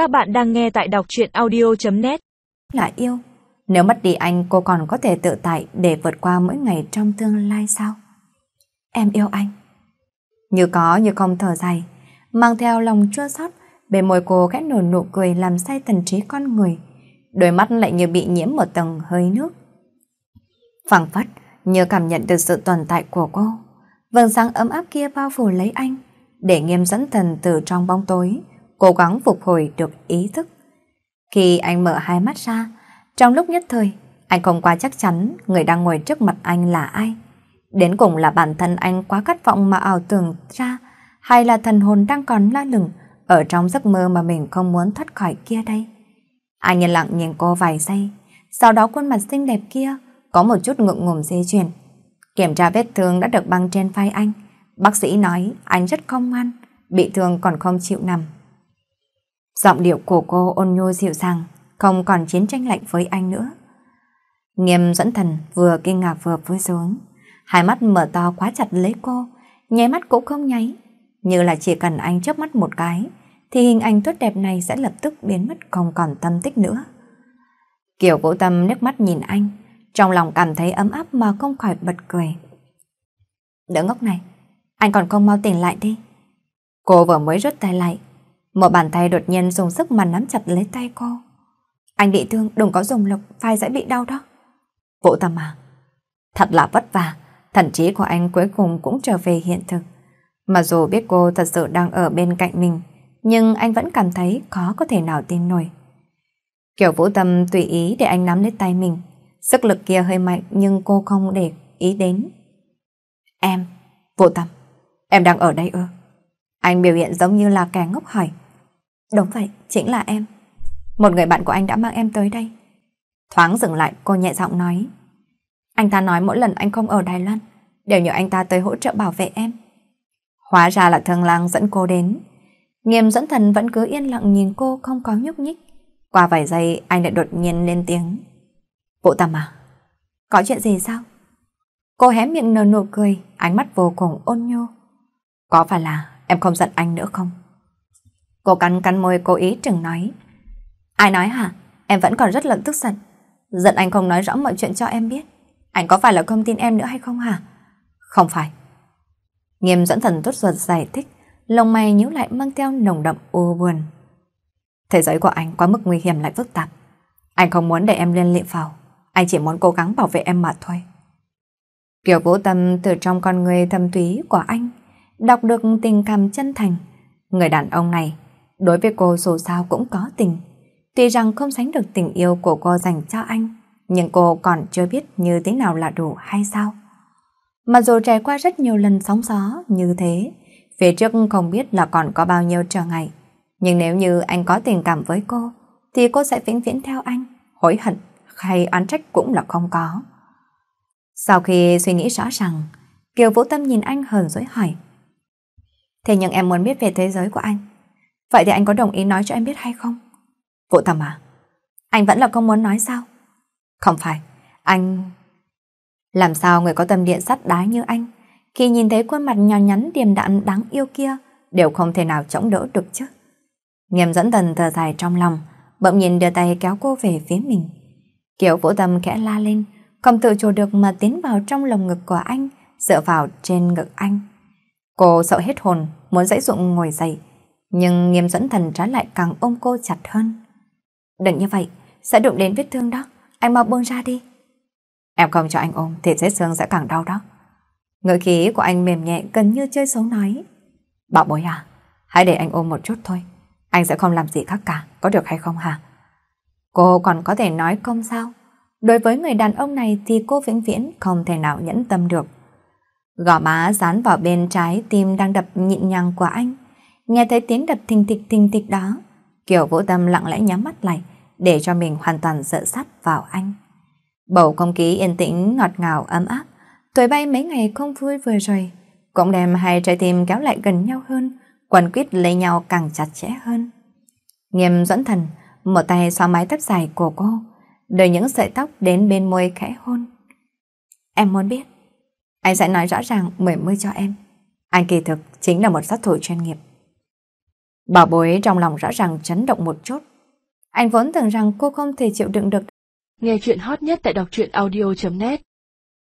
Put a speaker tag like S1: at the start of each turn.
S1: Các bạn đang nghe tại đọc truyện audio.net
S2: Là yêu. Nếu mất đi anh cô còn có thể tự tại để vượt qua mỗi ngày trong tương lai sao? Em yêu anh. Như có như không thở dài, mang theo lòng chua xót bề môi cô khẽ nở nụ cười làm say thần trí con người. Đôi mắt lại như bị nhiễm một tầng hơi nước. phẳng phất, như cảm nhận được sự tồn tại của cô. Vầng sáng ấm áp kia bao phủ lấy anh, để nghiêm dẫn thần từ trong bóng tối, cố gắng phục hồi được ý thức. Khi anh mở hai mắt ra, trong lúc nhất thời, anh không quá chắc chắn người đang ngồi trước mặt anh là ai. Đến cùng là bản thân anh quá khát vọng mà ảo tưởng ra, hay là thần hồn đang còn la lừng ở trong giấc mơ mà mình không muốn thoát khỏi kia đây. Anh yên lặng nhìn cô vài giây, sau đó khuôn mặt xinh đẹp kia có một chút ngượng ngùng di chuyển. Kiểm tra vết thương đã được băng trên vai anh. Bác sĩ nói anh rất không ngoan, bị thương còn không chịu nằm. Giọng điệu của cô ôn nhu dịu dàng, không còn chiến tranh lạnh với anh nữa. Nghiêm dẫn thần vừa kinh ngạc vừa vui sướng. Hai mắt mở to quá chặt lấy cô, nháy mắt cũng không nháy. Như là chỉ cần anh chớp mắt một cái, thì hình ảnh tốt đẹp này sẽ lập tức biến mất không còn tâm tích nữa. kiểu Vũ Tâm nước mắt nhìn anh, trong lòng cảm thấy ấm áp mà không khỏi bật cười. Đỡ ngốc này, anh còn không mau tỉnh lại đi. Cô vừa mới rút tay lại, một bàn tay đột nhiên dùng sức mà nắm chặt lấy tay cô. Anh bị thương, đừng có dùng lực, vai sẽ bị đau đó. Vũ Tâm à, thật là vất vả, thần trí của anh cuối cùng cũng trở về hiện thực. Mà dù biết cô thật sự đang ở bên cạnh mình, nhưng anh vẫn cảm thấy khó có thể nào tin nổi. Kiểu Vũ Tâm tùy ý để anh nắm lấy tay mình, Sức lực kia hơi mạnh nhưng cô không để ý đến. Em, Vũ tâm, em đang ở đây ư? Anh biểu hiện giống như là kẻ ngốc hỏi. Đúng vậy, chính là em. Một người bạn của anh đã mang em tới đây. Thoáng dừng lại cô nhẹ giọng nói. Anh ta nói mỗi lần anh không ở Đài Loan, đều nhờ anh ta tới hỗ trợ bảo vệ em. Hóa ra là thương lang dẫn cô đến. Nghiêm dẫn thần vẫn cứ yên lặng nhìn cô không có nhúc nhích. Qua vài giây anh lại đột nhiên lên tiếng. Vũ Tâm à? Có chuyện gì sao? Cô hé miệng nở nụ cười, ánh mắt vô cùng ôn nhô. Có phải là em không giận anh nữa không? Cô cắn cắn môi cố ý chừng nói. Ai nói hả? Em vẫn còn rất là tức giận. Giận anh không nói rõ mọi chuyện cho em biết. Anh có phải là không tin em nữa hay không hả? Không phải. Nghiêm dẫn thần tốt ruột giải thích, lông mày nhíu lại mang theo nồng đậm u buồn. Thế giới của anh quá mức nguy hiểm lại phức tạp. Anh không muốn để em liên lụy vào. Anh chỉ muốn cố gắng bảo vệ em mà thôi. Kiều Vũ Tâm từ trong con người thâm túy của anh đọc được tình cảm chân thành. Người đàn ông này đối với cô dù sao cũng có tình. Tuy rằng không sánh được tình yêu của cô dành cho anh, nhưng cô còn chưa biết như thế nào là đủ hay sao. Mà dù trải qua rất nhiều lần sóng gió như thế, phía trước không biết là còn có bao nhiêu trở ngại. Nhưng nếu như anh có tình cảm với cô, thì cô sẽ vĩnh viễn theo anh, hối hận hay oán trách cũng là không có. Sau khi suy nghĩ rõ ràng, Kiều Vũ Tâm nhìn anh hờn dỗi hỏi. Thế nhưng em muốn biết về thế giới của anh. Vậy thì anh có đồng ý nói cho em biết hay không? Vũ Tâm à? Anh vẫn là không muốn nói sao? Không phải, anh... Làm sao người có tâm điện sắt đá như anh, khi nhìn thấy khuôn mặt nhỏ nhắn điềm đạm đáng yêu kia, đều không thể nào chống đỡ được chứ. Nghiêm dẫn thần thờ dài trong lòng, bỗng nhìn đưa tay kéo cô về phía mình. kiểu Vũ Tâm khẽ la lên, không tự chủ được mà tiến vào trong lồng ngực của anh, dựa vào trên ngực anh. Cô sợ hết hồn, muốn dãy dụng ngồi dậy, nhưng nghiêm dẫn thần trái lại càng ôm cô chặt hơn. Đừng như vậy, sẽ đụng đến vết thương đó, anh mau buông ra đi. Em không cho anh ôm thì vết xương sẽ càng đau đó. Ngữ khí của anh mềm nhẹ gần như chơi xấu nói. Bảo bối à, hãy để anh ôm một chút thôi. Anh sẽ không làm gì khác cả, có được hay không hả? Cô còn có thể nói không sao? Đối với người đàn ông này thì cô vĩnh viễn không thể nào nhẫn tâm được. Gò má dán vào bên trái tim đang đập nhịn nhàng của anh. Nghe thấy tiếng đập thình thịch thình thịch đó, Kiều Vũ Tâm lặng lẽ nhắm mắt lại để cho mình hoàn toàn dựa sát vào anh. Bầu không khí yên tĩnh ngọt ngào ấm áp, tuổi bay mấy ngày không vui vừa rồi, cũng đem hai trái tim kéo lại gần nhau hơn, quần quyết lấy nhau càng chặt chẽ hơn. Nghiêm dẫn thần, một tay xoa mái tóc dài của cô, đưa những sợi tóc đến bên môi khẽ hôn. Em muốn biết, anh sẽ nói rõ ràng, mười mươi cho em. Anh kỳ thực chính là một sát thủ chuyên nghiệp. Bảo bối trong lòng rõ ràng chấn động một chút. Anh vốn tưởng rằng cô không thể chịu đựng được.
S1: Nghe chuyện hot nhất tại đọc truyện audio.net